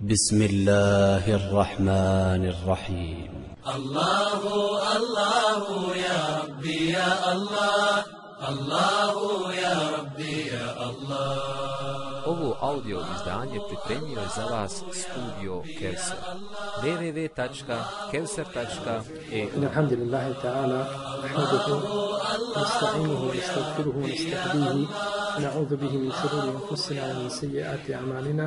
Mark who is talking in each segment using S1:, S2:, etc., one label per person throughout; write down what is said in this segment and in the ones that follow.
S1: بسم الله الرحمن الرحيم
S2: الله الله يا ربي يا الله الله يا ربي يا الله
S3: Ovo audio izdanje pripremio je za vas studio Kelser.
S4: www.kelser.eu Alhamdulillahi ta'ala, nahmaduhu, nasta'inuhu, nasta'firuhu, nasta'hdihi, na'udhu bihi min šururi anfusina wa min sejijati amalina,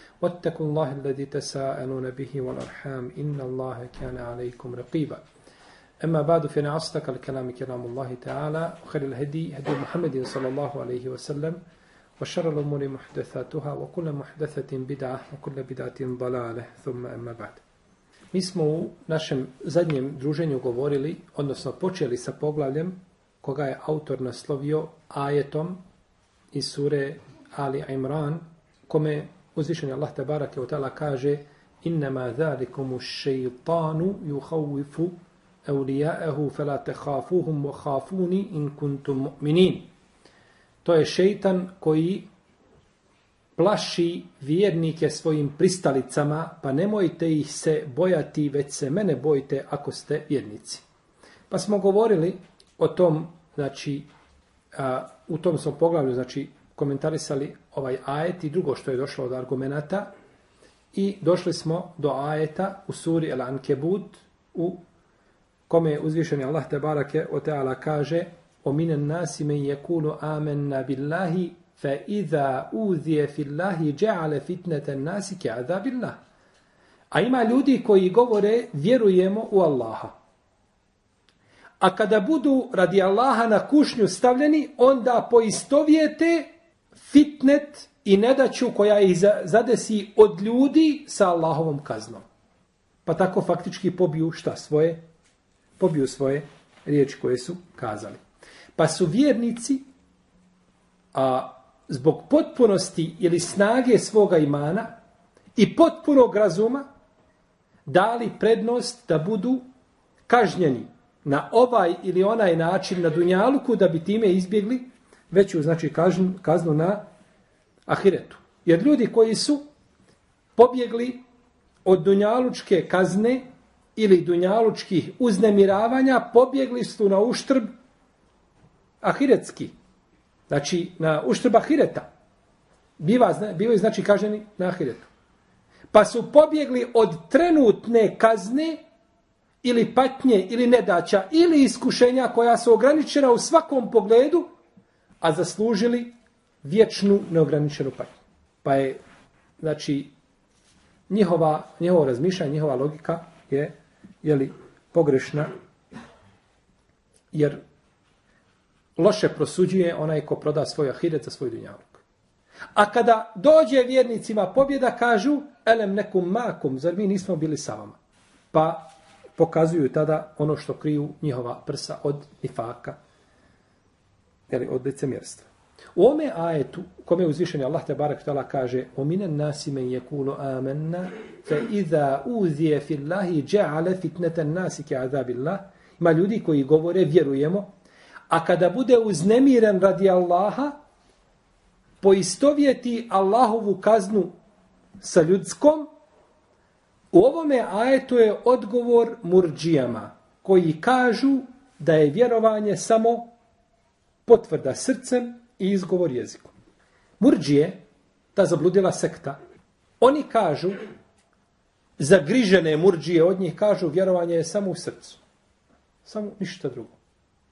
S4: واتقوا الله الذي تساءلون به والأرحام إن الله كان عليكم رقيبا أما بعد فإن أصدق الكلام كلام الله تعالى وخير الهدي هدي محمد صلى الله عليه وسلم وشر الأمور محدثاتها وكل محدثة بدعة وكل بدعة ضلالة ثم أما بعد Mi smo u našem zadnjem druženju govorili, odnosno počeli sa poglavljem koga je autor naslovio ajetom iz sure Ali Imran, kome uzvišenje Allah tabarake wa ta'ala kaže innama zalikumu šeitanu juhavifu eulija'ehu fala takhafuhum wa khafuni in kuntum mu'minin. To je šeitan koji plaši vjernike svojim pristalicama, pa nemojte ih se bojati, već se mene bojite ako ste vjernici. Pa smo govorili o tom, znači, a, u tom smo poglavlju, znači, komentarisali ovaj ajet i drugo što je došlo od argumenata i došli smo do ajeta u suri El Ankebut u kome je uzvišeni Allah te barake o teala kaže o minen nasi men jekulu amenna billahi fa iza uzije fillahi ja'ala fitneten nasi ke azabillah. A ima ljudi koji govore vjerujemo u Allaha. A kada budu radi Allaha na kušnju stavljeni, onda poistovijete fitnet i nedaću koja ih zadesi od ljudi sa Allahovom kaznom. Pa tako faktički pobiju šta svoje? Pobiju svoje riječi koje su kazali. Pa su vjernici a, zbog potpunosti ili snage svoga imana i potpunog razuma dali prednost da budu kažnjeni na ovaj ili onaj način na Dunjaluku da bi time izbjegli veću znači kaznu, kaznu na ahiretu. Jer ljudi koji su pobjegli od dunjalučke kazne ili dunjalučkih uznemiravanja, pobjegli su na uštrb ahiretski. Znači, na uštrb ahireta. Biva, bivaju znači kaženi na ahiretu. Pa su pobjegli od trenutne kazne ili patnje ili nedaća ili iskušenja koja su ograničena u svakom pogledu, a zaslužili vječnu neograničenu patnju. Pa je, znači, njihova, njihovo razmišljanje, njihova logika je, je li, pogrešna, jer loše prosuđuje onaj ko proda svoj ahiret za svoj dunjavuk. A kada dođe vjernicima pobjeda, kažu, elem nekum makum, zar mi nismo bili sa vama? Pa pokazuju tada ono što kriju njihova prsa od nifaka, jeli, od licemjerstva. U ome ajetu, kome je uzvišen Allah te barak tala kaže o minen nasi men jekulu amenna fe iza uzije fillahi dja'ale fitneten nasi ke azabillah ima ljudi koji govore vjerujemo a kada bude uznemiren radi Allaha poistovjeti Allahovu kaznu sa ljudskom u ovome ajetu je odgovor murđijama koji kažu da je vjerovanje samo potvrda srcem i izgovor jezikom. Murđije, ta zabludila sekta, oni kažu, zagrižene murđije od njih kažu, vjerovanje je samo u srcu. Samo ništa drugo.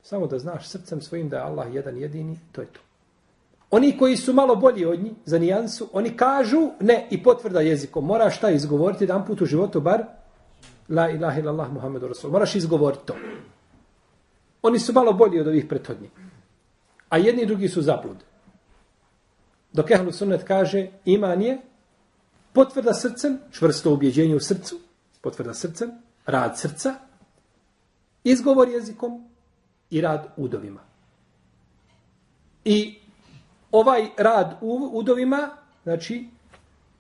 S4: Samo da znaš srcem svojim da je Allah jedan jedini, to je to. Oni koji su malo bolji od njih, za nijansu, oni kažu, ne, i potvrda jezikom. Moraš šta izgovoriti jedan put u životu, bar, la ilaha illallah Muhammedu Rasul. Moraš izgovoriti to. Oni su malo bolji od ovih prethodnjih. A jedni i drugi su zablud. Dok Ehlu Sunnet kaže iman je potvrda srcem, čvrsto ubjeđenje u srcu potvrda srcem, rad srca, izgovor jezikom i rad udovima. I ovaj rad u udovima, znači,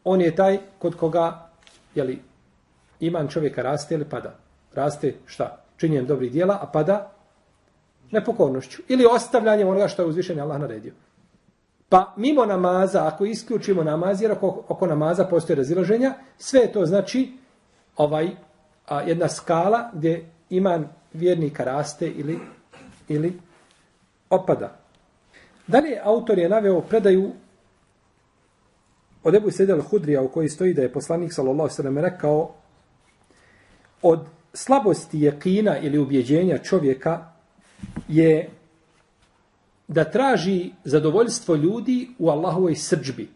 S4: on je taj kod koga, jeli, iman čovjeka raste ili pada. Raste šta? Činjenjem dobrih dijela, a pada nepokornošću. Ili ostavljanjem onoga što je uzvišen Allah naredio. Pa mimo namaza, ako isključimo namaz, jer oko, oko namaza postoje razilaženja, sve to znači ovaj a, jedna skala gdje iman vjernika raste ili, ili opada. Dalje, autor je naveo predaju od Ebu Sedel Hudrija u kojoj stoji da je poslanik sallallahu sallam rekao od slabosti jekina ili ubjeđenja čovjeka je da traži zadovoljstvo ljudi u Allahovoj srđbi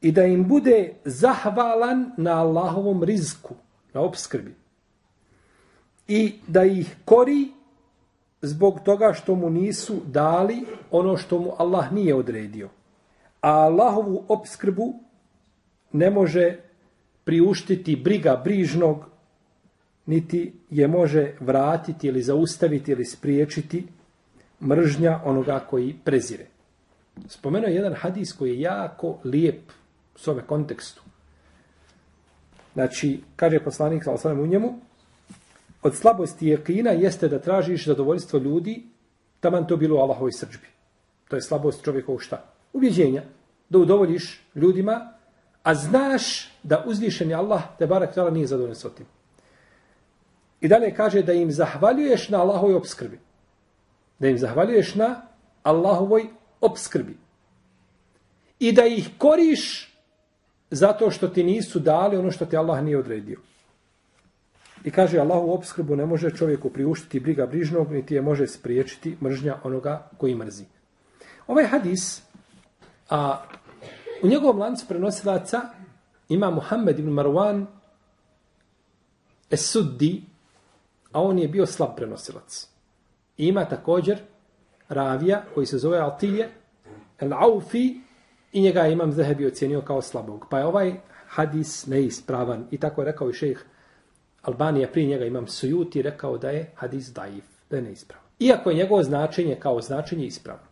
S4: i da im bude zahvalan na Allahovom rizku, na obskrbi. I da ih kori zbog toga što mu nisu dali ono što mu Allah nije odredio. A Allahovu obskrbu ne može priuštiti briga brižnog, niti je može vratiti ili zaustaviti ili spriječiti mržnja onoga koji prezire. Spomenuo je jedan hadis koji je jako lijep u svome kontekstu. Znači, kaže poslanik sa osanem u njemu, od slabosti jekina jeste da tražiš zadovoljstvo ljudi, taman to bilo u Allahovoj srđbi. To je slabost čovjekovog šta? Ubjeđenja. Da udovoljiš ljudima, a znaš da uzvišen je Allah, te barak tjela nije zadovoljen s. I dalje kaže da im zahvaljuješ na Allahovoj obskrbi da im zahvaljuješ na Allahovoj obskrbi. I da ih koriš zato što ti nisu dali ono što ti Allah nije odredio. I kaže Allahu obskrbu ne može čovjeku priuštiti briga brižnog, niti je može spriječiti mržnja onoga koji mrzi. Ovaj hadis, a u njegovom lancu prenosilaca ima Muhammed ibn Marwan Esuddi, a on je bio slab prenosilac ima također ravija koji se zove Altije, Al-Aufi, i njega imam Zahebi ocjenio kao slabog. Pa je ovaj hadis neispravan. I tako je rekao i šejh Albanija, prije njega imam Sujuti, rekao da je hadis daif, da je neispravan. Iako je njegovo značenje kao značenje ispravno.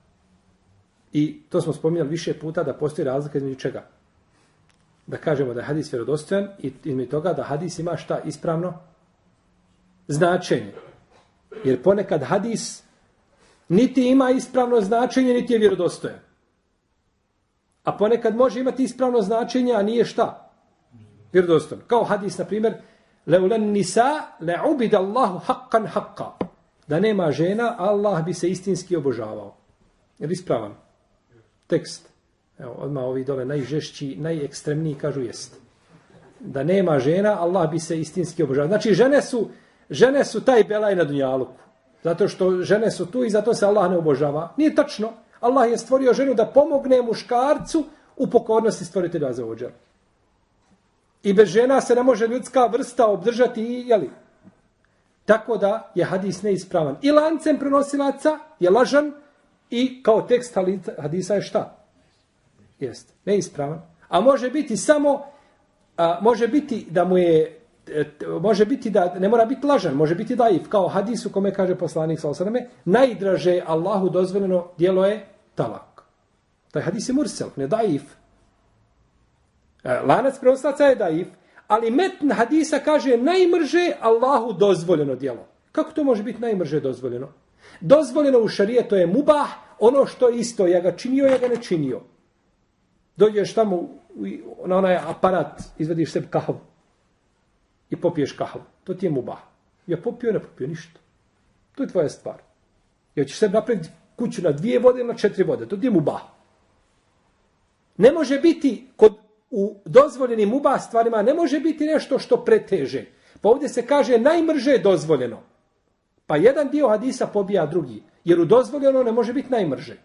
S4: I to smo spominjali više puta da postoji razlika između čega? Da kažemo da je hadis vjerodostojan i između toga da hadis ima šta ispravno? Značenje. Jer ponekad hadis niti ima ispravno značenje, niti je vjerodostojan. A ponekad može imati ispravno značenje, a nije šta? Vjerodostojan. Kao hadis, na primjer, leulen nisa le ubid Allahu haqqan haqqa. Da nema žena, Allah bi se istinski obožavao. Je ispravan? Tekst. Evo, odmah ovi dole najžešći, najekstremniji kažu jest. Da nema žena, Allah bi se istinski obožavao. Znači, žene su, žene su taj belaj na dunjaluku. Zato što žene su tu i zato se Allah ne obožava. Nije tačno. Allah je stvorio ženu da pomogne muškarcu u pokornosti stvoritelja za ođer. I bez žena se ne može ljudska vrsta obdržati i, jeli? Tako da je hadis neispravan. I lancem prenosilaca je lažan i kao tekst hadisa je šta? Jest, neispravan. A može biti samo, a, može biti da mu je E, može biti da ne mora biti lažan, može biti daif, kao hadis u kome kaže poslanik sa osaname, najdraže Allahu dozvoljeno dijelo je talak. Taj hadis je mursel, ne daif. E, lanac preostaca je daif, ali metn hadisa kaže najmrže Allahu dozvoljeno dijelo. Kako to može biti najmrže dozvoljeno? Dozvoljeno u šarije to je mubah, ono što je isto, ja ga činio, ja ga ne činio. Dođeš tamo na onaj aparat, izvediš sebi kahavu i popiješ kahvu. To ti je mubah. Ja popio, ne popio ništa. To je tvoja stvar. Ja ćeš sebi napraviti kuću na dvije vode ili na četiri vode. To ti je mubah. Ne može biti kod u dozvoljenim mubah stvarima, ne može biti nešto što preteže. Pa ovdje se kaže najmrže je dozvoljeno. Pa jedan dio hadisa pobija drugi. Jer u dozvoljeno ne može biti najmrže.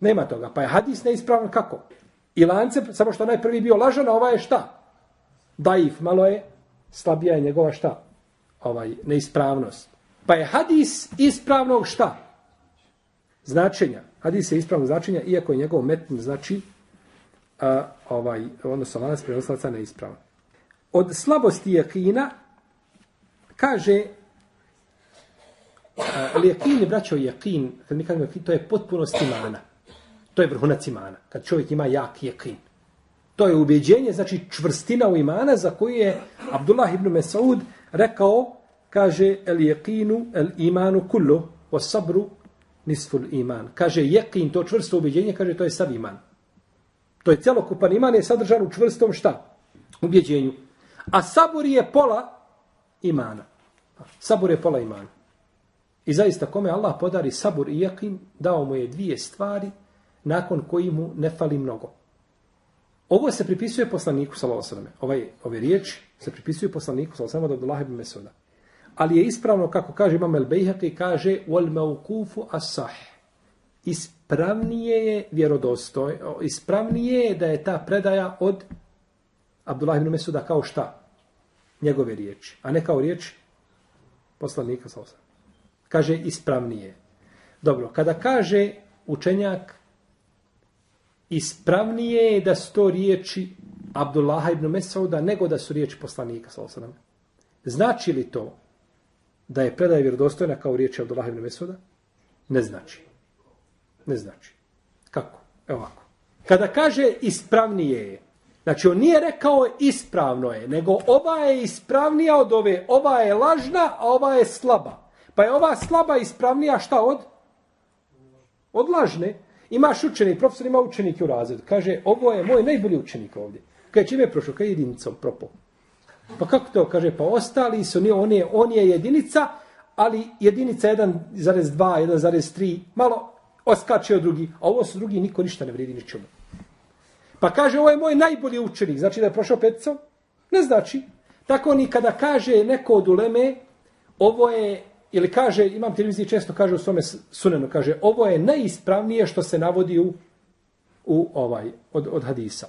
S4: Nema toga. Pa je hadis neispravan kako? I lance, samo što najprvi bio lažan, a ova je šta? Daif, malo je slabija je njegova šta? Ovaj, neispravnost. Pa je hadis ispravnog šta? Značenja. Hadis je ispravnog značenja, iako je njegov metn znači a, ovaj, odnosno lanas prenoslaca neispravan. od slabosti jekina kaže ali jekin je braćo jekin, kad mi kažemo jekin, to je potpunost imana. To je vrhunac imana. Kad čovjek ima jak jekin. To je ubjeđenje, znači čvrstina u imana za koju je Abdullah ibn Mesaud rekao, kaže el jeqinu el imanu kullu o sabru nisful iman. Kaže jeqin, to čvrsto ubjeđenje, kaže to je sav iman. To je celokupan iman, je sadržan u čvrstom šta? Ubjeđenju. A sabur je pola imana. Sabur je pola imana. I zaista kome Allah podari sabur i jeqin, dao mu je dvije stvari nakon koji mu ne fali mnogo. Ovo se pripisuje poslaniku sallallahu Ovaj ove riječi se pripisuju poslaniku sallallahu od Abdullah ibn Mesuda. Ali je ispravno kako kaže Imam el-Bejhaqi kaže wal mawqufu as-sah. Ispravnije je vjerodostoj, ispravnije je da je ta predaja od Abdullah ibn Mesuda kao šta? Njegove riječi, a ne kao riječ poslanika sallallahu kaže ispravnije. Dobro, kada kaže učenjak ispravnije je da su to riječi Abdullaha ibn Mesauda nego da su riječi poslanika sallallahu Znači li to da je predaja vjerodostojna kao riječi Abdullaha ibn Mesauda? Ne znači. Ne znači. Kako? Evo ovako. Kada kaže ispravnije je, znači on nije rekao ispravno je, nego ova je ispravnija od ove, ova je lažna, a ova je slaba. Pa je ova slaba ispravnija šta od? Od lažne. Imaš učenik, profesor ima učenike u razredu. Kaže, ovo je moj najbolji učenik ovdje. Kaže, čime je prošao? Kaže, jedinicom propo. Pa kako to? Kaže, pa ostali su, nije, on, je, on je jedinica, ali jedinica 1,2, 1,3, malo oskače od drugi. A ovo su drugi, niko ništa ne vredi ničemu. Pa kaže, ovo je moj najbolji učenik. Znači da je prošao peticom? Ne znači. Tako ni kada kaže neko od uleme, ovo je ili kaže, imam televiziji često kaže u svome sunenu, kaže, ovo je najispravnije što se navodi u, u ovaj, od, od hadisa.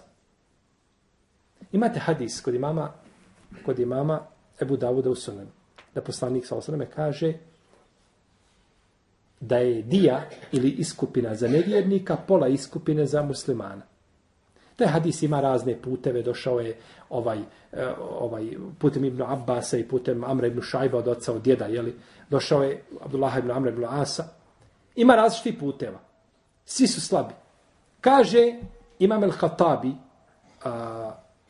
S4: Imate hadis kod imama, kod imama Ebu Davuda u sunenu, da poslanik sa osaname kaže da je dija ili iskupina za nevjernika, pola iskupine za muslimana. Taj hadis ima razne puteve, došao je ovaj, eh, ovaj putem Ibn Abbasa i putem Amra ibn Šajba od oca, od djeda, jeli? došao je Abdullah ibn Amra ibn Asa. Ima različiti puteva. Svi su slabi. Kaže Imam el-Hatabi,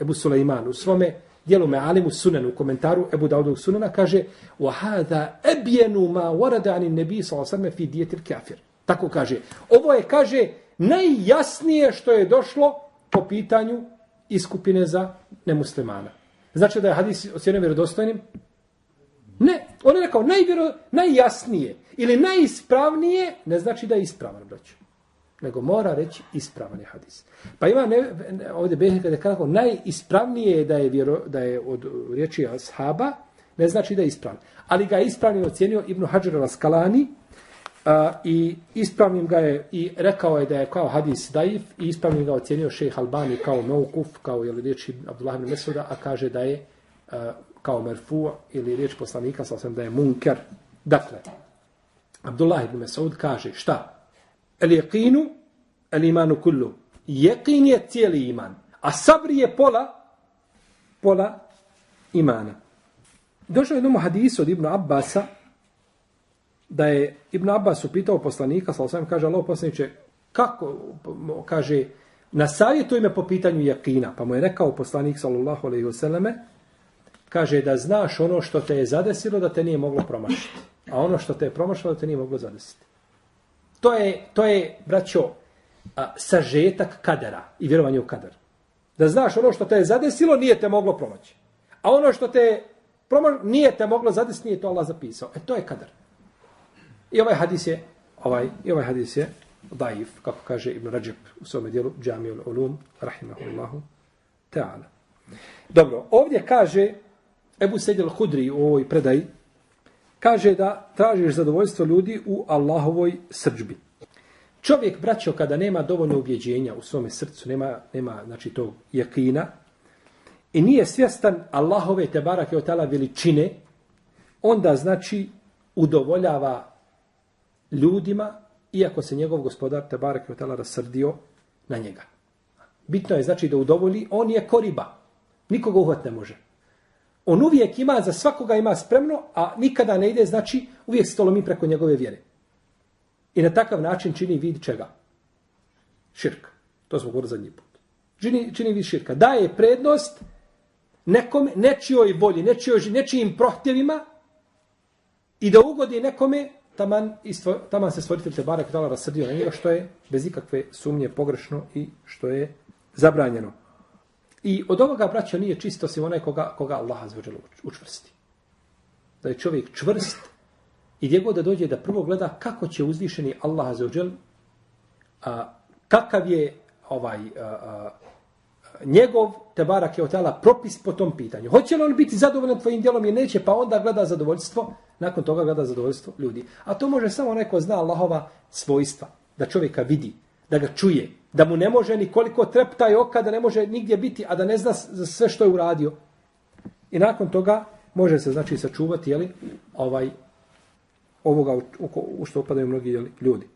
S4: Ebu Suleiman, u svome dijelu me Alimu Sunanu, u komentaru Ebu Daudog Sunana, kaže وَهَذَا أَبْيَنُ مَا وَرَدَ عَنِ النَّبِي صَلَّا فِي دِيَتِ الْكَافِرِ Tako kaže. Ovo je, kaže, najjasnije što je došlo po pitanju iskupine za nemuslimana. Znači da je hadis ocjenio vjerodostojnim? Ne. On je rekao najvjero, najjasnije ili najispravnije, ne znači da je ispravan, braću. Nego mora reći ispravan je hadis. Pa ima ne, ne, ovdje Behe kada kako najispravnije je da je, vjero, da je od riječi ashaba, ne znači da je ispravan. Ali ga je ispravnim ocjenio Ibnu Hađar al-Skalani, A, I ispravnim ga je i rekao je da je kao hadis daif i ispravnim ga ocjenio šejh Albani kao Meukuf, kao je riječi Abdullah ibn Mesuda, a kaže da je a, kao merfu ili riječ poslanika, sa da je munker. Dakle, Abdullah ibn Mesud kaže šta? El jeqinu, el imanu kullu. Jeqin je cijeli iman. A sabri je pola, pola imana. Došao je jednom hadisu od Ibn Abbasa, da je Ibn Abbas upitao poslanika, sa osvijem kaže, Allah poslaniče, kako, kaže, na savjetu me po pitanju jakina, pa mu je rekao poslanik, sallallahu alaihi vseleme, kaže da znaš ono što te je zadesilo da te nije moglo promašiti. A ono što te je promašilo da te nije moglo zadesiti. To je, to je braćo, a, sažetak kadera i vjerovanje u kader. Da znaš ono što te je zadesilo, nije te moglo promaći. A ono što te promaš, nije te moglo zadesiti, nije to Allah zapisao. E to je kader. I ovaj hadis je, ovaj, i ovaj hadis je daif, kako kaže Ibn Rajab u svome dijelu, Džamijul Ulum, rahimahullahu ta'ala. Dobro, ovdje kaže Ebu Sedjel Hudri u ovoj predaji, kaže da tražiš zadovoljstvo ljudi u Allahovoj srđbi. Čovjek, braćo, kada nema dovoljno ubjeđenja u svome srcu, nema, nema znači, tog jakina, i nije svjestan Allahove te barake od tala veličine, onda, znači, udovoljava ljudima, iako se njegov gospodar te Kvetala rasrdio na njega. Bitno je, znači, da udovolji, on je koriba. Nikoga uhvat ne može. On uvijek ima, za svakoga ima spremno, a nikada ne ide, znači uvijek se to lomi preko njegove vjere. I na takav način čini vid čega? Širka. To smo govorili zadnji put. Čini, čini vid širka. Daje prednost nekom, nečijoj volji, nečijoj, nečijim prohtjevima i da ugodi nekome, taman, istvo, taman se stvoritelj te barak dala rasrdio na njega, što je bez ikakve sumnje pogrešno i što je zabranjeno. I od ovoga, braća, nije čisto osim onaj koga, koga Allah zvođelo učvrsti. Da je čovjek čvrst i gdje god da dođe da prvo gleda kako će uzvišeni Allah zvođel, a, kakav je ovaj a, a, njegov te barak je otala propis po tom pitanju. Hoće li on biti zadovoljan tvojim djelom ili neće, pa onda gleda zadovoljstvo, nakon toga gleda zadovoljstvo ljudi. A to može samo neko zna Allahova svojstva, da čovjeka vidi, da ga čuje, da mu ne može ni koliko treptaj oka, da ne može nigdje biti, a da ne zna za sve što je uradio. I nakon toga može se znači sačuvati jeli, ovaj, ovoga u, u, u što upadaju mnogi jeli, ljudi.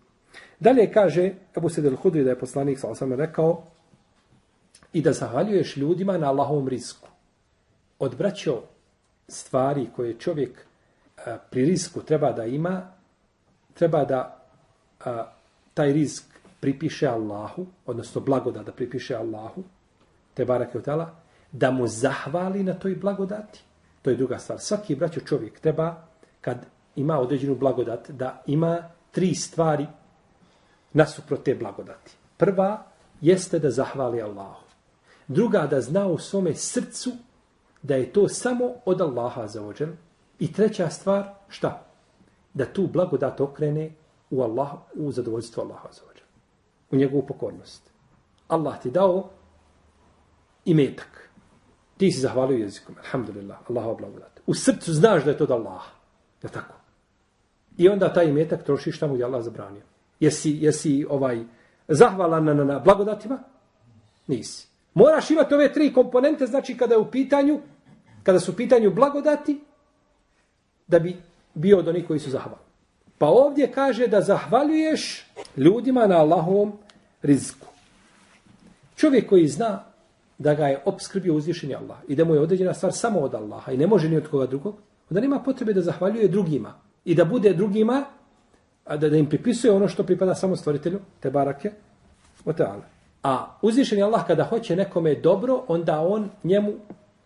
S4: Dalje kaže Ebu Sedel Hudri da je poslanik sa osam rekao i da zahvaljuješ ljudima na Allahovom risku. Odbraćao stvari koje čovjek a, pri risku treba da ima, treba da a, taj risk pripiše Allahu, odnosno blagodat da pripiše Allahu, te barake od tela, da mu zahvali na toj blagodati. To je druga stvar. Svaki braćo čovjek treba, kad ima određenu blagodat, da ima tri stvari nasuprot te blagodati. Prva jeste da zahvali Allahu. Druga da zna u svome srcu da je to samo od Allaha za ođer. I treća stvar, šta? Da tu blagodat okrene u, Allah, u zadovoljstvo Allaha za ođer u njegovu pokornost. Allah ti dao imetak. Ti si zahvalio jezikom. Alhamdulillah. Allahu blagodat. U srcu znaš da je to od Allaha. Je tako? I onda taj imetak trošiš tamo gdje Allah zabranio. Jesi, jesi ovaj zahvalan na, na, na blagodatima? Nisi. Moraš imati ove tri komponente, znači kada je u pitanju, kada su u pitanju blagodati, da bi bio od onih koji su zahvalni. Pa ovdje kaže da zahvaljuješ ljudima na Allahovom rizku. Čovjek koji zna da ga je obskrbio uzvišenje Allah i da mu je određena stvar samo od Allaha i ne može ni od koga drugog, onda nema potrebe da zahvaljuje drugima i da bude drugima, a da, da im pripisuje ono što pripada samo stvoritelju, te barake, o teale. A uzvišenje Allah kada hoće nekome dobro, onda on njemu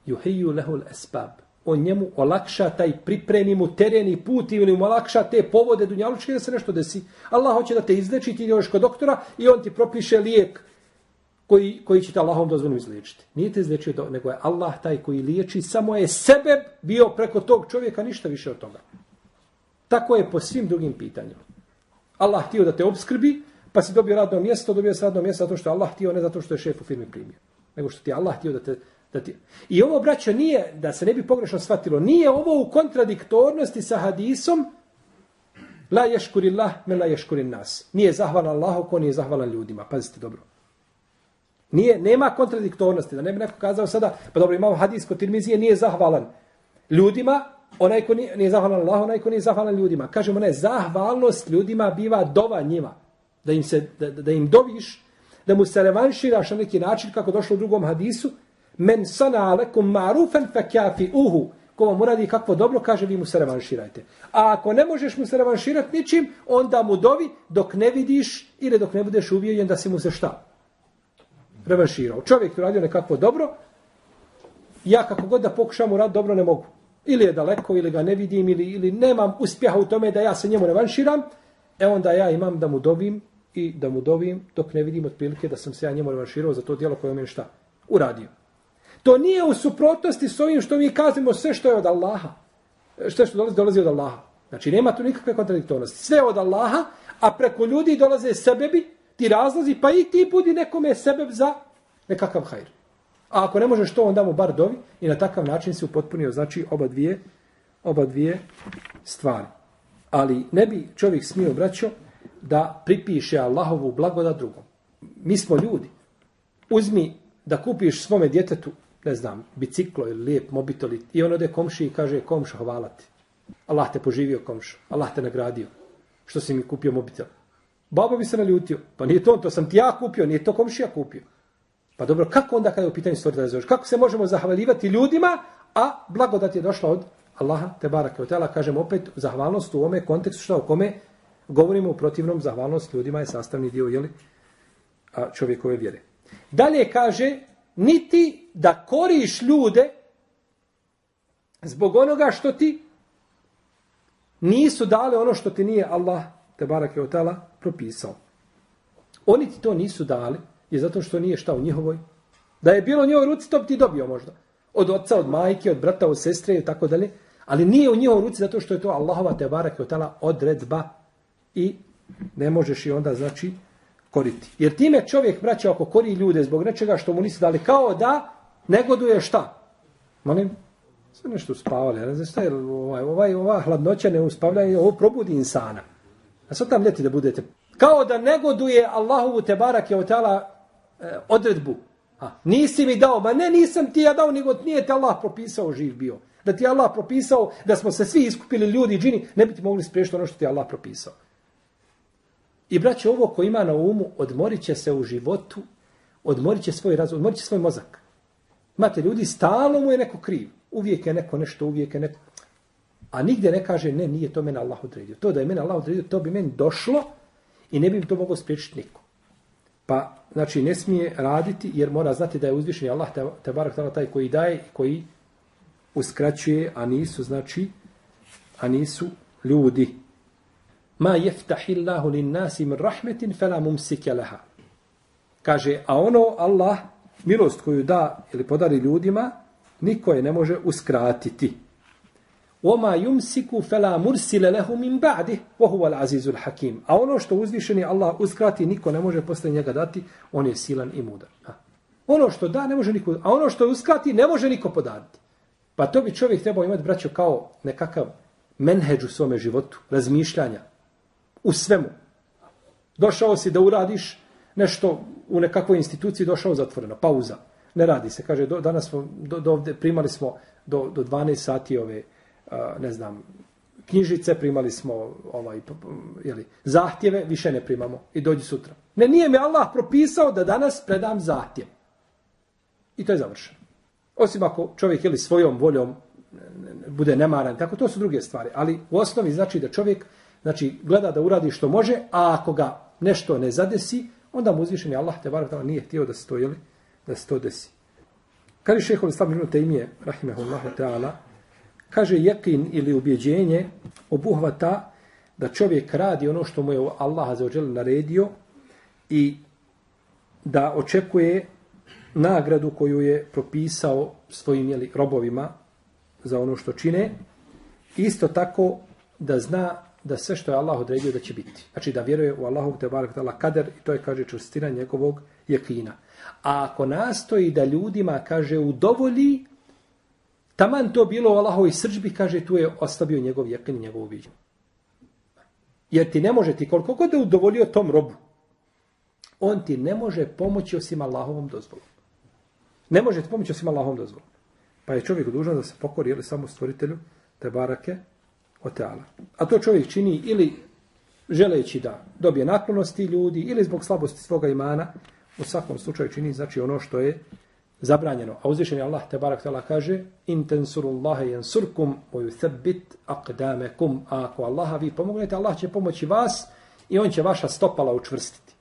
S4: juhiju lehul esbab on njemu olakša taj pripremi mu teren i put ili mu olakša te povode dunjalučke da se nešto desi. Allah hoće da te izleči, ti ideš kod doktora i on ti propiše lijek koji, koji će te Allahom dozvoljno izliječiti. Nije te izliječio, nego je Allah taj koji liječi, samo je sebe bio preko tog čovjeka, ništa više od toga. Tako je po svim drugim pitanjima. Allah htio da te obskrbi, pa si dobio radno mjesto, dobio si radno mjesto zato što je Allah htio, ne zato što je šef u firmi primio. Nego što ti Allah htio da te Da ti... I ovo, braćo, nije, da se ne bi pogrešno shvatilo, nije ovo u kontradiktornosti sa hadisom La ješkuri Allah, me la ješkuri nas. Nije zahvalan Allahu, ko nije zahvalan ljudima. Pazite dobro. Nije, nema kontradiktornosti. Da ne bi neko kazao sada, pa dobro, imamo hadis kod Tirmizije, nije zahvalan ljudima, onaj ko nije, nije zahvalan Allahu, onaj ko nije zahvalan ljudima. Kažemo, ne, zahvalnost ljudima biva dova njima. Da im, se, da, da im doviš, da mu se revanširaš na neki način, kako došlo u drugom hadisu, men sana alekum marufen fe kjafi uhu. Ko vam uradi kakvo dobro, kaže vi mu se revanširajte. A ako ne možeš mu se revanširati ničim, onda mu dovi dok ne vidiš ili dok ne budeš uvijek da si mu se šta? Revanširao. Čovjek uradio nekakvo dobro, ja kako god da pokušam uraditi dobro ne mogu. Ili je daleko, ili ga ne vidim, ili, ili nemam uspjeha u tome da ja se njemu revanširam, e onda ja imam da mu dovim i da mu dovim dok ne vidim otprilike da sam se ja njemu revanširao za to dijelo koje on šta uradio. To nije u suprotnosti s ovim što mi kazimo sve što je od Allaha. E, što što dolazi, dolazi od Allaha. Znači, nema tu nikakve kontradiktornosti. Sve od Allaha, a preko ljudi dolaze sebebi, ti razlazi, pa i ti budi nekome sebeb za nekakav hajr. A ako ne možeš to, onda mu bar dovi i na takav način se upotpunio, znači, oba dvije, oba dvije stvari. Ali ne bi čovjek smio, braćo, da pripiše Allahovu blagodat drugom. Mi smo ljudi. Uzmi da kupiš svome djetetu ne znam, biciklo ili lijep mobitel i on ode komši i kaže komšo, hvala ti. Allah te poživio komšo, Allah te nagradio što si mi kupio mobitel. Baba bi se naljutio. Pa nije to, on, to sam ti ja kupio, nije to komšija kupio. Pa dobro, kako onda kada je u pitanju stvoritelja za Kako se možemo zahvaljivati ljudima, a blagodat je došla od Allaha, te barake od tela, kažem opet, zahvalnost u ome kontekstu, što o kome govorimo u protivnom, zahvalnost ljudima je sastavni dio, jeli, a čovjekove vjere. Dalje kaže, niti da koriš ljude zbog onoga što ti nisu dali ono što ti nije Allah, te barak je otala propisao. Oni ti to nisu dali, je zato što nije šta u njihovoj. Da je bilo u njihovoj ruci, to bi ti dobio možda. Od oca, od majke, od brata, od sestre i tako dalje. Ali nije u njihovoj ruci zato što je to Allahova te barake otala odredba i ne možeš i onda znači koriti. Jer time čovjek, braća, ako kori ljude zbog nečega što mu nisu dali, kao da negoduje šta? Molim, sve nešto uspavali. Ne znam šta je, ovaj, ovaj, ova hladnoća ne uspavlja ovo probudi insana. A sad tam ljeti da budete. Kao da negoduje Allahovu te barake otala e, odredbu. A, nisi mi dao, ma ne, nisam ti ja dao, nego nije te Allah propisao živ bio. Da ti Allah propisao, da smo se svi iskupili ljudi i džini, ne bi ti mogli spriješiti ono što ti Allah propisao. I braće, ovo ko ima na umu, odmorit će se u životu, odmorit će svoj razum, odmorit će svoj mozak. Imate ljudi, stalno mu je neko kriv. Uvijek je neko nešto, uvijek je neko... A nigdje ne kaže, ne, nije to mene Allah odredio. To da je mene Allah odredio, to bi meni došlo i ne bi to mogao spriječiti niko. Pa, znači, ne smije raditi, jer mora znati da je uzvišen Allah, te, te barak taj koji daje i koji uskraćuje, a nisu, znači, a nisu ljudi. Ma jeftahillahu lin nasi min rahmetin fela mumsike leha. Kaže, a ono Allah, milost koju da ili podari ljudima, niko je ne može uskratiti. Oma yumsiku fela mursile lehu min ba'di, wa huwa al-azizul hakim. A ono što uzvišeni Allah uskrati, niko ne može posle njega dati, on je silan i mudar. A. Ono što da, ne može niko, a ono što uskrati, ne može niko podariti. Pa to bi čovjek trebao imati, braćo, kao nekakav menheđ u svome životu, razmišljanja, u svemu. Došao si da uradiš nešto u nekakvoj instituciji, došao zatvoreno, pauza. Ne radi se, kaže, do, danas smo, do, do ovde, primali smo do, do 12 sati ove, ne znam, knjižice, primali smo ovaj, jeli, zahtjeve, više ne primamo i dođi sutra. Ne, nije mi Allah propisao da danas predam zahtjev. I to je završeno. Osim ako čovjek ili svojom voljom bude nemaran, tako to su druge stvari. Ali u osnovi znači da čovjek znači, gleda da uradi što može, a ako ga nešto ne zadesi, onda mu uzvišen je Allah te barak nije htio da se to, jeli, da se to desi. Kaže šehol islam ibn Taymiye, rahimahullahu ta'ala, Kaže jekin ili ubjeđenje obuhvata da čovjek radi ono što mu je Allah za ođel naredio i da očekuje nagradu koju je propisao svojim jeli, robovima za ono što čine. Isto tako da zna da sve što je Allah odredio da će biti. Znači da vjeruje u Allahov te barak tala kader i to je kaže čustina njegovog jekina. A ako nastoji da ljudima kaže udovolji Taman to bilo u Allahovoj srđbi, kaže, tu je ostavio njegov jekin i njegov uviđenje. Jer ti ne može, ti koliko god je udovolio tom robu, on ti ne može pomoći osim Allahovom dozvolom. Ne može ti pomoći osim Allahovom dozvolom. Pa je čovjek dužan da se pokori jel, samo stvoritelju te barake o. A to čovjek čini ili želeći da dobije naklonosti ljudi ili zbog slabosti svoga imana, u svakom slučaju čini znači ono što je zabranjeno. A uzvišen je Allah, te barak tala, kaže in tensurullaha jensurkum o yuthabbit aqdamekum. A ako Allaha vi pomognete, Allah će pomoći vas i on će vaša stopala učvrstiti.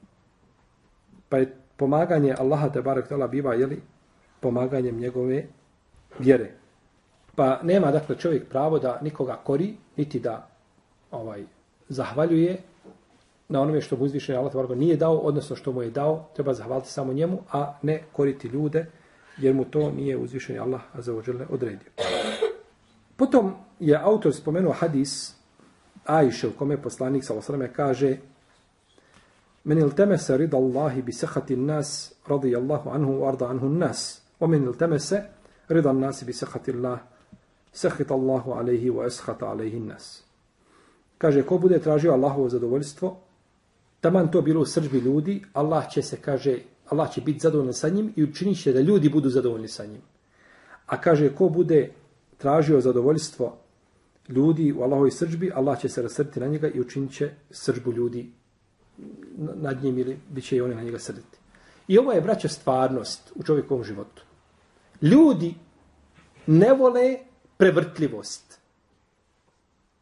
S4: Pa je pomaganje Allaha, te barak tala, biva, jeli, pomaganjem njegove vjere. Pa nema, dakle, čovjek pravo da nikoga kori, niti da ovaj zahvaljuje na onome što mu uzvišen Allah nije dao, odnosno što mu je dao, treba zahvaliti samo njemu, a ne koriti ljude, jer mu to nije uzvišeni Allah za ođele odredio. Potom je autor spomenuo hadis Ajše u kome poslanik s.a.v. kaže Men il temese rida Allahi bi sehati nas radi Allahu anhu arda anhu nas o men il temese rida nasi bi sehati Allah sehita Allahu alaihi wa eshata alaihi nas. Kaže, ko bude tražio Allahovo zadovoljstvo, taman to bilo u srđbi ljudi, Allah će se, kaže, Allah će biti zadovoljan sa njim i učinit će da ljudi budu zadovoljni sa njim. A kaže, ko bude tražio zadovoljstvo ljudi u Allahovoj srđbi, Allah će se rasrditi na njega i učinit će srđbu ljudi nad njim ili bit će i oni na njega srditi. I ovo je, braća, stvarnost u čovjekovom životu. Ljudi ne vole prevrtljivost.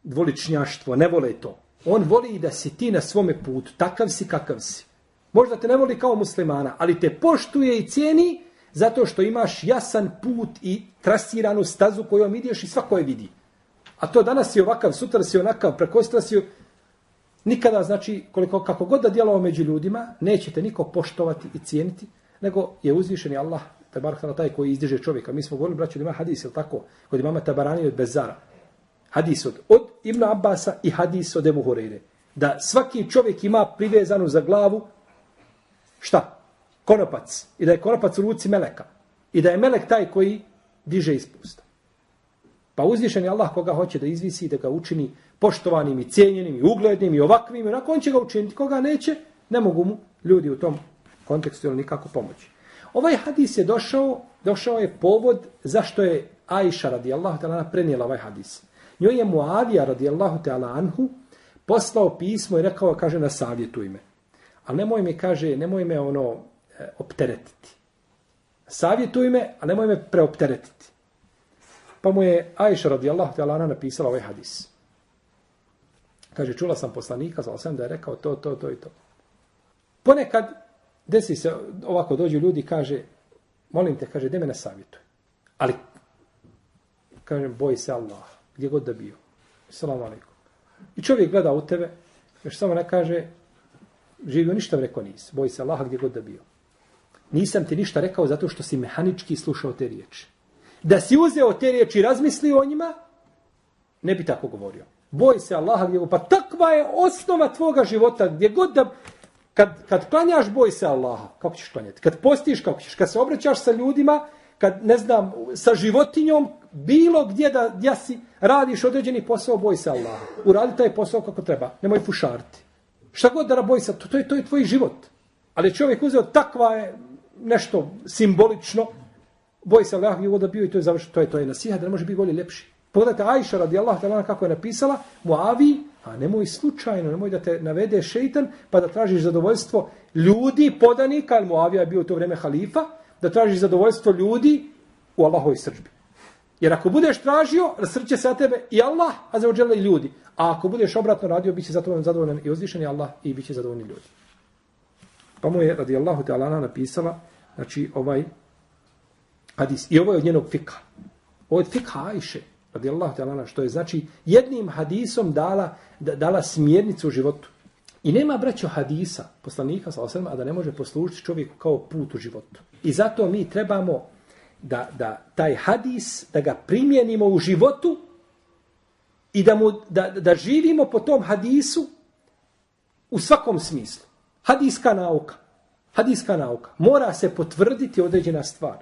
S4: Dvoličnjaštvo, ne vole to. On voli i da si ti na svome putu, takav si kakav si. Možda te ne voli kao muslimana, ali te poštuje i cijeni zato što imaš jasan put i trasiranu stazu kojom ideš i svako je vidi. A to danas si ovakav, sutra si onakav, prekostra si nikada, znači, koliko, kako god da djelovao među ljudima, nećete niko poštovati i cijeniti, nego je uzvišeni Allah, tabar taj koji izdiže čovjeka. Mi smo govorili, braću, da ima hadis, ili tako, kod imama Tabarani od Bezara. Hadis od, od Ibn Abbasa i hadis od Ebu Horeire. Da svaki čovjek ima privezanu za glavu, šta? Konopac. I da je konopac u ruci meleka. I da je melek taj koji diže ispusta. Pa uzvišen je Allah koga hoće da izvisi i da ga učini poštovanim i cijenjenim i uglednim i ovakvim. I onako on će ga učiniti. Koga neće, ne mogu mu ljudi u tom kontekstu ili nikako pomoći. Ovaj hadis je došao, došao je povod zašto je Aisha radijallahu ta'ala prenijela ovaj hadis. Njoj je Muavija radijallahu ta'ala anhu poslao pismo i rekao, kaže, na savjetu ime. Ali nemoj me, kaže, nemoj me ono e, opteretiti. Savjetuj me, a nemoj me preopteretiti. Pa mu je Aisha radijallahu ta'ala napisala ovaj hadis. Kaže, čula sam poslanika, znala sam da je rekao to, to, to i to. Ponekad desi se, ovako dođu ljudi, kaže, molim te, kaže, de me na savjetuj. Ali, kažem, boj se Allah, gdje god da bio. Salamu alaikum. I čovjek gleda u tebe, još samo ne kaže, živio ništa rekao nis, boj se Allah, gdje god da bio. Nisam ti ništa rekao zato što si mehanički slušao te riječi. Da si uzeo te riječi i razmislio o njima, ne bi tako govorio. Boj se Allaha gdje pa takva je osnova tvoga života, gdje god da, kad, kad klanjaš, boj se Allaha, kako ćeš klanjati? Kad postiš, kako ćeš? Kad se obraćaš sa ljudima, kad, ne znam, sa životinjom, bilo gdje da ja si radiš određeni posao, boj se Allaha. Uradi taj posao kako treba, nemoj fušarti. Šta god da boj se, to, to, je, to je tvoj život. Ali čovjek uzeo takva je nešto simbolično, boj se Allah gdje da bio i to je završeno, to je, to je nasiha, da ne može biti bolje ljepši. Pogledajte Ajša radijallahu ta'ala kako je napisala, Muavi, a nemoj slučajno, nemoj da te navede šeitan, pa da tražiš zadovoljstvo ljudi, podanika, jer Muavija je bio u to vrijeme halifa, da tražiš zadovoljstvo ljudi u Allahovoj srđbi. Jer ako budeš tražio, srće se tebe i Allah, a za i ljudi. A ako budeš obratno radio, bit će zato zadovoljan i uzvišen Allah i bit će zadovoljni ljudi. Pa mu je, radi Allahu te Alana, napisala, znači, ovaj hadis. I ovo je od njenog fika. Ovo je od fika Ajše, radi Allahu što je, znači, jednim hadisom dala, dala smjernicu u životu. I nema braćo hadisa, poslanika, sa osrema, a da ne može poslužiti čovjeku kao put u životu. I zato mi trebamo da, da taj hadis, da ga primjenimo u životu i da, mu, da, da živimo po tom hadisu u svakom smislu. Hadiska nauka. Hadiska nauka. Mora se potvrditi određena stvar.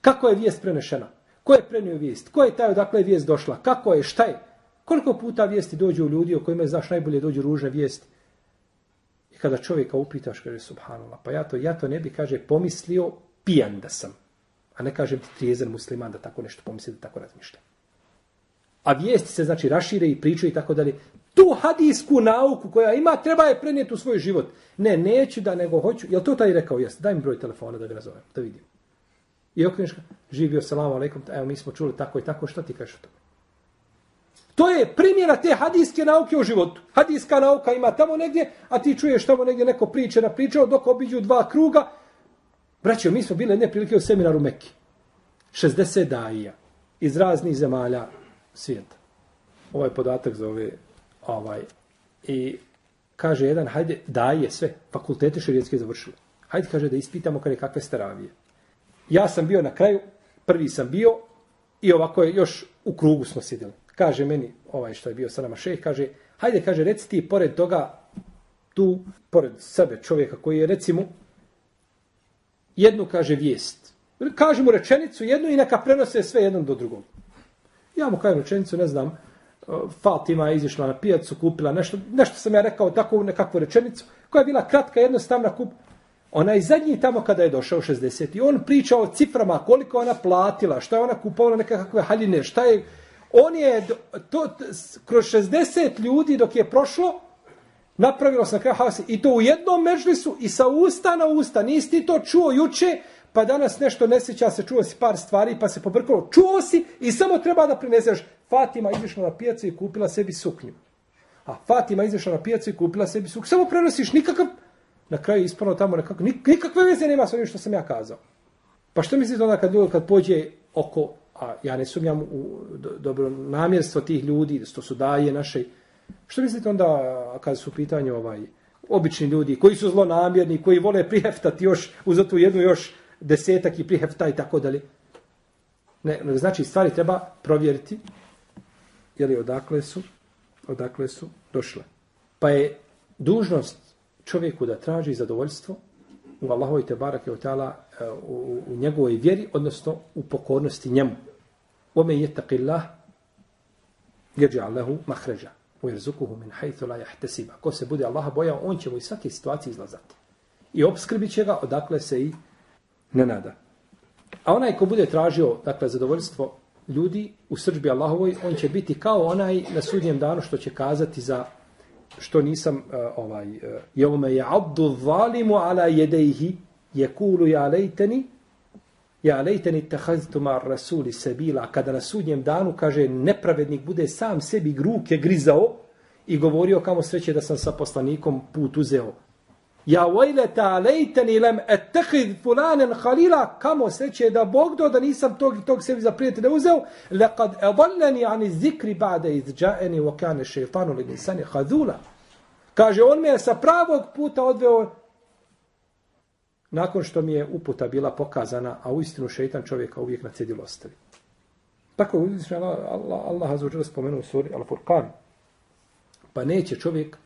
S4: Kako je vijest prenešena? Ko je prenio vijest? Ko je taj odakle je vijest došla? Kako je? Šta je? Koliko puta vijesti dođu u ljudi o kojima znaš najbolje dođu ružne vijesti? I kada čovjeka upitaš, kaže, subhanallah, pa ja to, ja to ne bi, kaže, pomislio pijan da sam. A ne kažem ti trijezan musliman da tako nešto pomisli, da tako razmišlja. A vijesti se, znači, rašire i pričaju i tako dalje. Tu hadijsku nauku koja ima, treba je prenijeti u svoj život. Ne, neću da, nego hoću. Jel to taj rekao? Jes, daj mi broj telefona da ga nazovem, da vidim. I okreneš ga, živio, salamu alaikum, evo mi smo čuli tako i tako, šta ti kažeš o tome? To je primjera te hadijske nauke u životu. Hadijska nauka ima tamo negdje, a ti čuješ tamo negdje neko priče na pričao dok obiđu dva kruga. Braćo, mi smo bili jedne prilike u seminaru Mekki. 60 daija iz raznih zemalja svijeta. Ovaj podatak zove ovaj i kaže jedan, hajde, daje sve, fakultete širijetske završile. Hajde, kaže, da ispitamo kada je kakve staravije. Ja sam bio na kraju, prvi sam bio i ovako je još u krugu smo sjedili kaže meni, ovaj što je bio sa nama šejh, kaže, hajde, kaže, reci ti pored toga, tu, pored sebe čovjeka koji je, recimo, jednu, kaže, vijest. Kaže mu rečenicu jednu i neka prenose sve jednom do drugom. Ja mu kažem rečenicu, ne znam, Fatima je izišla na pijacu, kupila nešto, nešto sam ja rekao, tako nekakvu rečenicu, koja je bila kratka, jednostavna kup. Onaj zadnji tamo kada je došao 60. I on priča o ciframa, koliko ona platila, šta je ona kupovala, nekakve haljine, šta je, on je to, kroz 60 ljudi dok je prošlo, napravilo se na kraju haos. I to u jednom mežlisu i sa usta na usta. Nisi ti to čuo juče, pa danas nešto ne sjeća se, čuo si par stvari, pa se pobrkalo. Čuo si i samo treba da prineseš. Fatima izišla na pijacu i kupila sebi suknju. A Fatima izišla na pijacu i kupila sebi suknju. Samo prenosiš nikakav, na kraju ispano tamo nekako, nikakve veze nema s onim što sam ja kazao. Pa što mislite onda kad kad pođe oko, a ja ne sumnjam u dobro namjerstvo tih ljudi, što su daje naše, što mislite onda kad su u pitanju ovaj, obični ljudi koji su zlonamjerni, koji vole priheftati još uz tu jednu još desetak i prihefta i tako dalje. Ne, znači stvari treba provjeriti jeli odakle su odakle su došle. Pa je dužnost čovjeku da traži zadovoljstvo u Allahovoj te barake u, tala, eh, u, u njegovoj vjeri, odnosno u pokornosti njemu. Ome je taqillah jeđa Allahu mahređa u jerzukuhu min hajthu la jahtesiba. Ko se bude Allaha bojao, on će mu iz svake situacije izlazati. I obskrbit će ga odakle se i ne nada. A onaj ko bude tražio dakle, zadovoljstvo ljudi u srđbi Allahovoj, on će biti kao onaj na sudnjem danu što će kazati za što nisam uh, ovaj e, jeume je abdu zalimu ala yadayhi yekulu ya laytani ja lejteni tehaztu mar rasuli sebila. Kada na sudnjem danu kaže nepravednik bude sam sebi ruke grizao i govorio kamo sreće da sam sa poslanikom put uzeo. Ja vajleta lejteni lem etehid fulanen halila, kamo sreće da Bog do da nisam tog i tog sebi za prijatelja uzeo, lekad edalleni ani zikri bade izđaeni vokane šeitanu li nisani hadula. Kaže, on me je sa pravog puta odveo nakon što mi je uputa bila pokazana, a u istinu šeitan čovjeka uvijek na cedilu ostavi. Tako je Allah, Allah, Allah azuđer spomenuo u suri Al-Furqan. Pa neće čovjek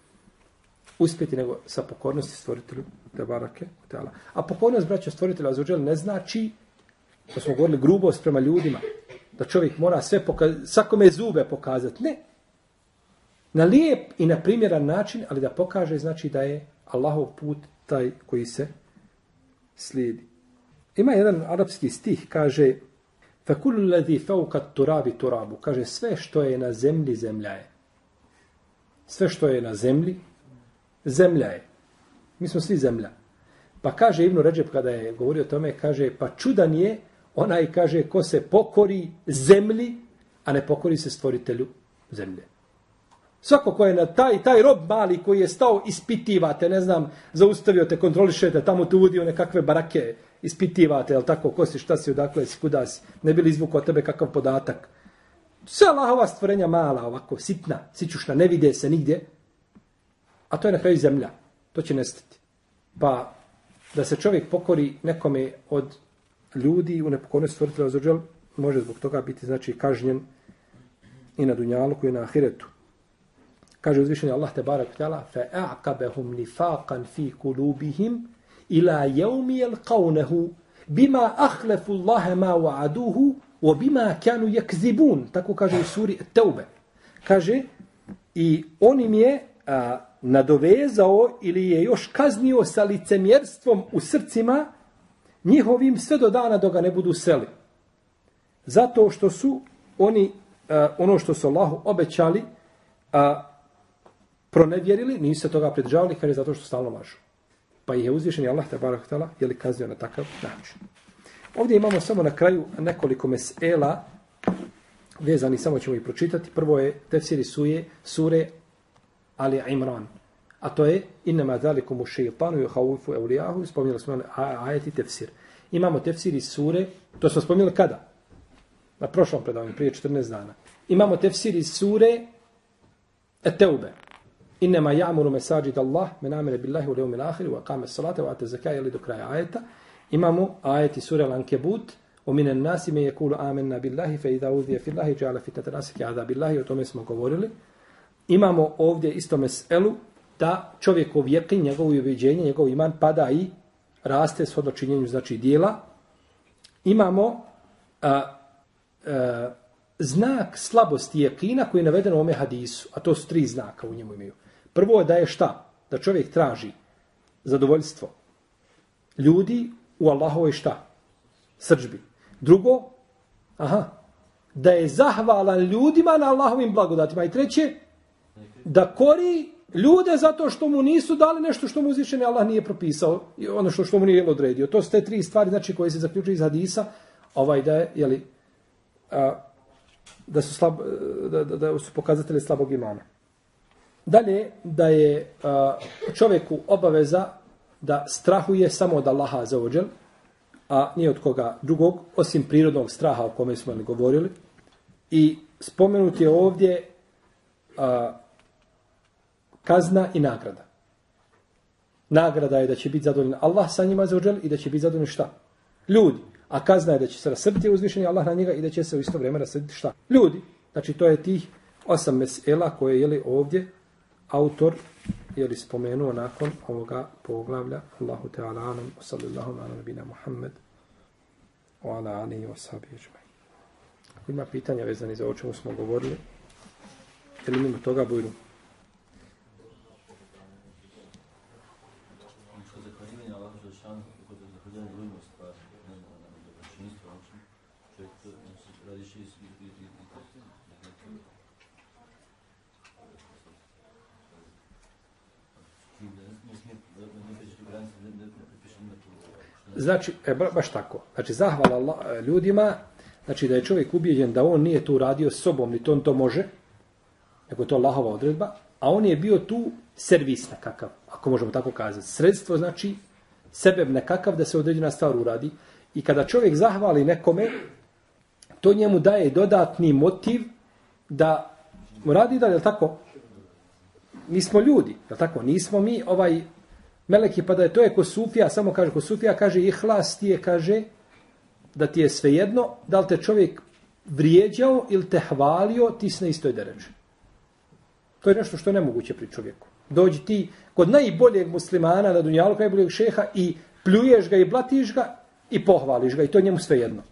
S4: uspjeti nego sa pokornosti stvoritelju te barake teala. A pokornost braća stvoritelja azuđel ne znači to smo govorili grubost prema ljudima da čovjek mora sve pokazati, svakome zube pokazati. Ne. Na lijep i na primjeran način, ali da pokaže znači da je Allahov put taj koji se slijedi. Ima jedan arapski stih, kaže فَكُلُّ الَّذِي فَوْكَ turabi turabu. Kaže, sve što je na zemlji, zemlja je. Sve što je na zemlji, zemlja je. Mi smo svi zemlja. Pa kaže Ibnu Ređep kada je govorio o tome, kaže, pa čudan je onaj, kaže, ko se pokori zemlji, a ne pokori se stvoritelju zemlje. Svako ko je na taj, taj rob mali koji je stao, ispitivate, ne znam, zaustavio te, kontrolišete, tamo te uvodio nekakve barake, ispitivate, jel tako, ko si, šta si, odakle si, kuda si, ne bili izvuku od tebe kakav podatak. Sve Allahova stvorenja mala, ovako, sitna, sićušna, ne vide se nigdje, A to je na kraju zemlja. To će nestati. Pa da se čovjek pokori nekome od ljudi u nepokornosti stvoritelja Azuđel, može zbog toga biti znači kažnjen i na dunjalu koji je na ahiretu. Kaže uzvišenje Allah te barak tjela فَاَعْقَبَهُمْ نِفَاقًا فِي fi kulubihim ila يَلْقَوْنَهُ بِمَا أَخْلَفُ اللَّهَ مَا وَعَدُوهُ ma wa'aduhu يَكْزِبُونَ kanu. Tako kaže u suri Teube. Kaže i onim je a, nadovezao ili je još kaznio sa licemjerstvom u srcima njihovim sve do dana do ga ne budu seli. Zato što su oni a, ono što su Allahu obećali a, pronevjerili, nisu se toga pridržavali, kaže zato što stalno lažu. Pa ih je uzvišen Allah te barak tala, je li kaznio na takav način. Ovdje imamo samo na kraju nekoliko mesela vezani, samo ćemo ih pročitati. Prvo je tefsiri suje, sure Ali Imran. A to je inma zalikum shaytanu yakhawifu awliyahu. Spomnjali smo ajeti tefsir. Imamo tefsir iz sure, to smo spomnjali kada? Na prošlom predavanju, prije 14 dana. Imamo tefsir iz sure At-Tauba. Inma ya'muru masajid Allah man amara billahi wal yawmil akhir wa aqama as-salata wa ata az-zakata li dukra ayata. Imamo ajeti sure Al-Ankabut. ومن الناس من يقول آمنا بالله فإذا أوذي في الله جعل فتنة الناس كعذاب الله وتومي smo govorili imamo ovdje isto meselu da čovjekov jekin, njegovo ubeđenje, njegov iman pada i raste s odločinjenju znači dijela. Imamo a, a, znak slabosti jekina koji je naveden u ome hadisu, a to su tri znaka u njemu imaju. Prvo je da je šta? Da čovjek traži zadovoljstvo ljudi u Allahovoj šta? Srđbi. Drugo, aha, da je zahvalan ljudima na Allahovim blagodatima. I treće, da kori Ljude zato što mu nisu dali nešto što mu uzvišeni Allah nije propisao, i ono što, što mu nije odredio. To su te tri stvari znači, koje se zaključuju iz hadisa, ovaj da je, jeli, a, da su, slab, da, da, da su pokazatelji slabog imana. Dalje, da je a, čovjeku obaveza da strahuje samo od Allaha za ođel, a nije od koga drugog, osim prirodnog straha o kome smo li govorili. I spomenut je ovdje a, kazna i nagrada. Nagrada je da će biti zadovoljen Allah sa njima za i da će biti zadovoljen šta? Ljudi. A kazna je da će se rasrti uzvišeni Allah na njega i da će se u isto vrijeme rasrti šta? Ljudi. Znači to je tih osam mesela koje je li ovdje autor je li spomenuo nakon ovoga poglavlja Allahu Teala anam sallallahu ala nabina Muhammed wa ala alihi wa sahbihi ajma'in. Ima pitanja vezani za o čemu smo govorili, ili mimo toga bujru. Znači, e, baš tako. Znači, zahvala Allah, e, ljudima, znači da je čovjek ubijeđen da on nije to uradio sobom, ni to on to može, nego to Allahova odredba, a on je bio tu servis nekakav, ako možemo tako kazati. Sredstvo znači sebe nekakav da se određena stvar uradi. I kada čovjek zahvali nekome, to njemu daje dodatni motiv da radi da, je tako? Mi smo ljudi, je tako? Nismo mi ovaj meleki, pa da je to je ko sufija, samo kaže ko sufija, kaže ihlas ti je, kaže, da ti je svejedno, da li te čovjek vrijeđao ili te hvalio, ti si na istoj deređi. To je nešto što je nemoguće pri čovjeku. Dođi ti kod najboljeg muslimana na dunjalu, najboljeg šeha i pljuješ ga i blatiš ga i pohvališ ga i to je njemu svejedno.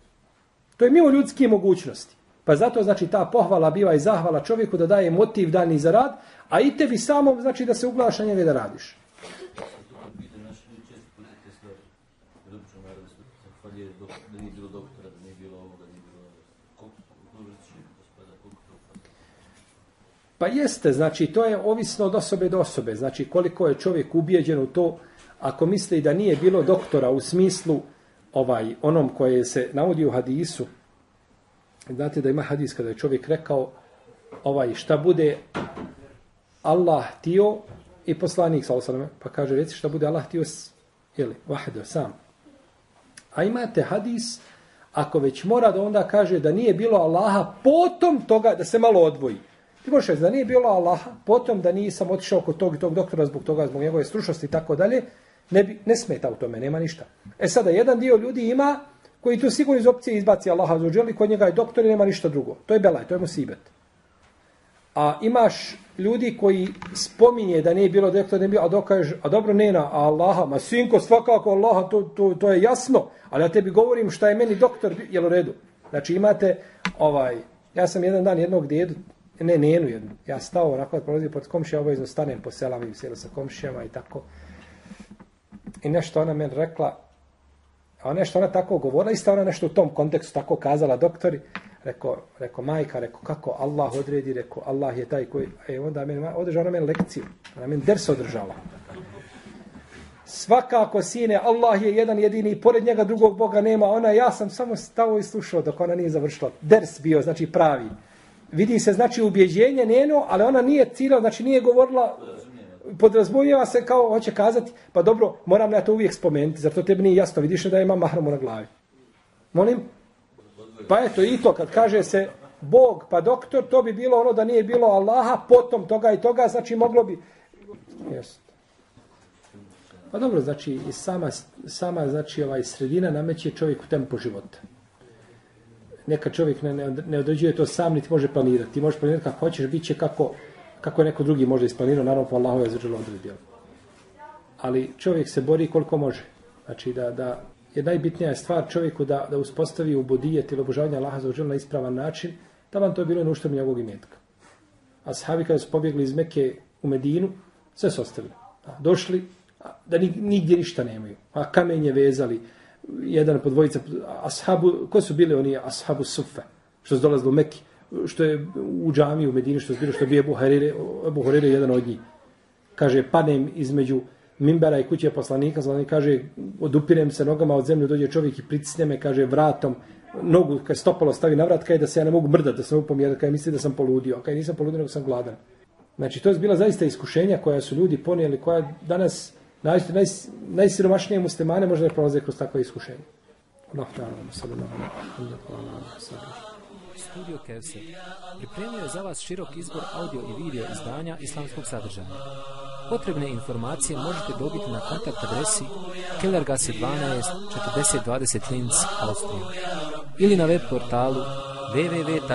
S4: To je mimo ljudske mogućnosti. Pa zato znači ta pohvala biva i zahvala čovjeku da daje motiv dani za rad, a i tebi samom znači da se uglaša njega da radiš. Pa jeste, znači to je ovisno od osobe do osobe. Znači koliko je čovjek ubijeđen u to, ako misli da nije bilo doktora u smislu ovaj onom koje se navodi u hadisu, znate da ima hadis kada je čovjek rekao ovaj šta bude Allah tio i poslanik sallallahu pa kaže reci šta bude Allah tio ili vahdo sam. A imate hadis ako već mora da onda kaže da nije bilo Allaha potom toga da se malo odvoji. Ti možeš reći da nije bilo Allaha, potom da nisam otišao kod tog i tog doktora zbog toga, zbog njegove stručnosti i tako dalje, ne, bi, ne smeta u tome, nema ništa. E sada, jedan dio ljudi ima koji tu sigurno iz opcije izbaci Allaha za uđeli, kod njega je doktor i nema ništa drugo. To je belaj, to je musibet. A imaš ljudi koji spominje da nije bilo doktora, ne bilo, a dokaže, a dobro ne na Allaha, ma sinko, svakako Allaha, to, to, to je jasno, ali ja tebi govorim šta je meni doktor, jel u redu? Znači imate, ovaj, ja sam jedan dan jednog djedu, ne, nenu jednu. Ja stao onako da prolazim pod komšija, obavezno stanem po selama i sa komšijama i tako. I nešto ona meni rekla, a nešto ona tako govorila, isto ona nešto u tom kontekstu tako kazala doktori, rekao, rekao majka, rekao kako Allah odredi, rekao Allah je taj koji, e onda meni, održala ona meni lekciju, ona meni ders održala. Svakako, sine, Allah je jedan jedini i pored njega drugog Boga nema. Ona, ja sam samo stao i slušao dok ona nije završila. Ders bio, znači pravi vidi se znači ubjeđenje njeno, ali ona nije ciljala, znači nije govorila, podrazumijeva se kao hoće kazati, pa dobro, moram ja to uvijek spomenuti, zato tebi nije jasno, vidiš da ima mahramu na glavi. Molim? Pa eto i to, kad kaže se Bog, pa doktor, to bi bilo ono da nije bilo Allaha, potom toga i toga, znači moglo bi... Jeste. Pa dobro, znači, sama, sama znači, ovaj sredina nameće čovjeku tempo života neka čovjek ne, ne određuje to sam, niti može planirati. Ti možeš planirati kako hoćeš, bit će kako, kako neko drugi može isplanirao, naravno po Allahu je zađelo odredio. Ali čovjek se bori koliko može. Znači da, da je najbitnija stvar čovjeku da, da uspostavi u ili obožavanje Allaha za na ispravan način, da vam to je bilo na uštrb njegovog imetka. A kada su pobjegli iz Mekke u Medinu, sve su ostavili. Došli, da nigdje ništa nemaju. A kamenje vezali, jedan po dvojica ashabu, ko su bili oni ashabu sufe, što su dolazili u Mekki, što je u džami u Medini, što su bili, što je Buharire, Ebu Harire, Ebu Harire jedan od njih. kaže, padnem između mimbera i kuće poslanika, znači kaže, odupirem se nogama od zemlje, dođe čovjek i pritisne me, kaže, vratom, nogu, kad stopalo stavi na vrat, kaže da se ja ne mogu mrdati, da se ne mogu pomjerati, kaže misli da sam poludio, kaže nisam poludio, nego sam gladan. Znači, to je bila zaista iskušenja koja su ljudi ponijeli, koja danas naj, naj, najsiromašnije muslimane možda ne prolaze kroz takve iskušenje. Allah ta'ala, sallallahu alaihi wa sallam.
S3: Studio Kevser pripremio je za vas širok izbor audio i video izdanja islamskog sadržaja. Potrebne informacije možete dobiti na kontakt adresi Kellergasse 12 4020 Linz, Austrija ili na web portalu www.kevser.eu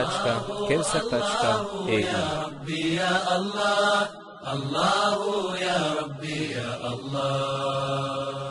S3: Allahu ya Rabbi ya Allah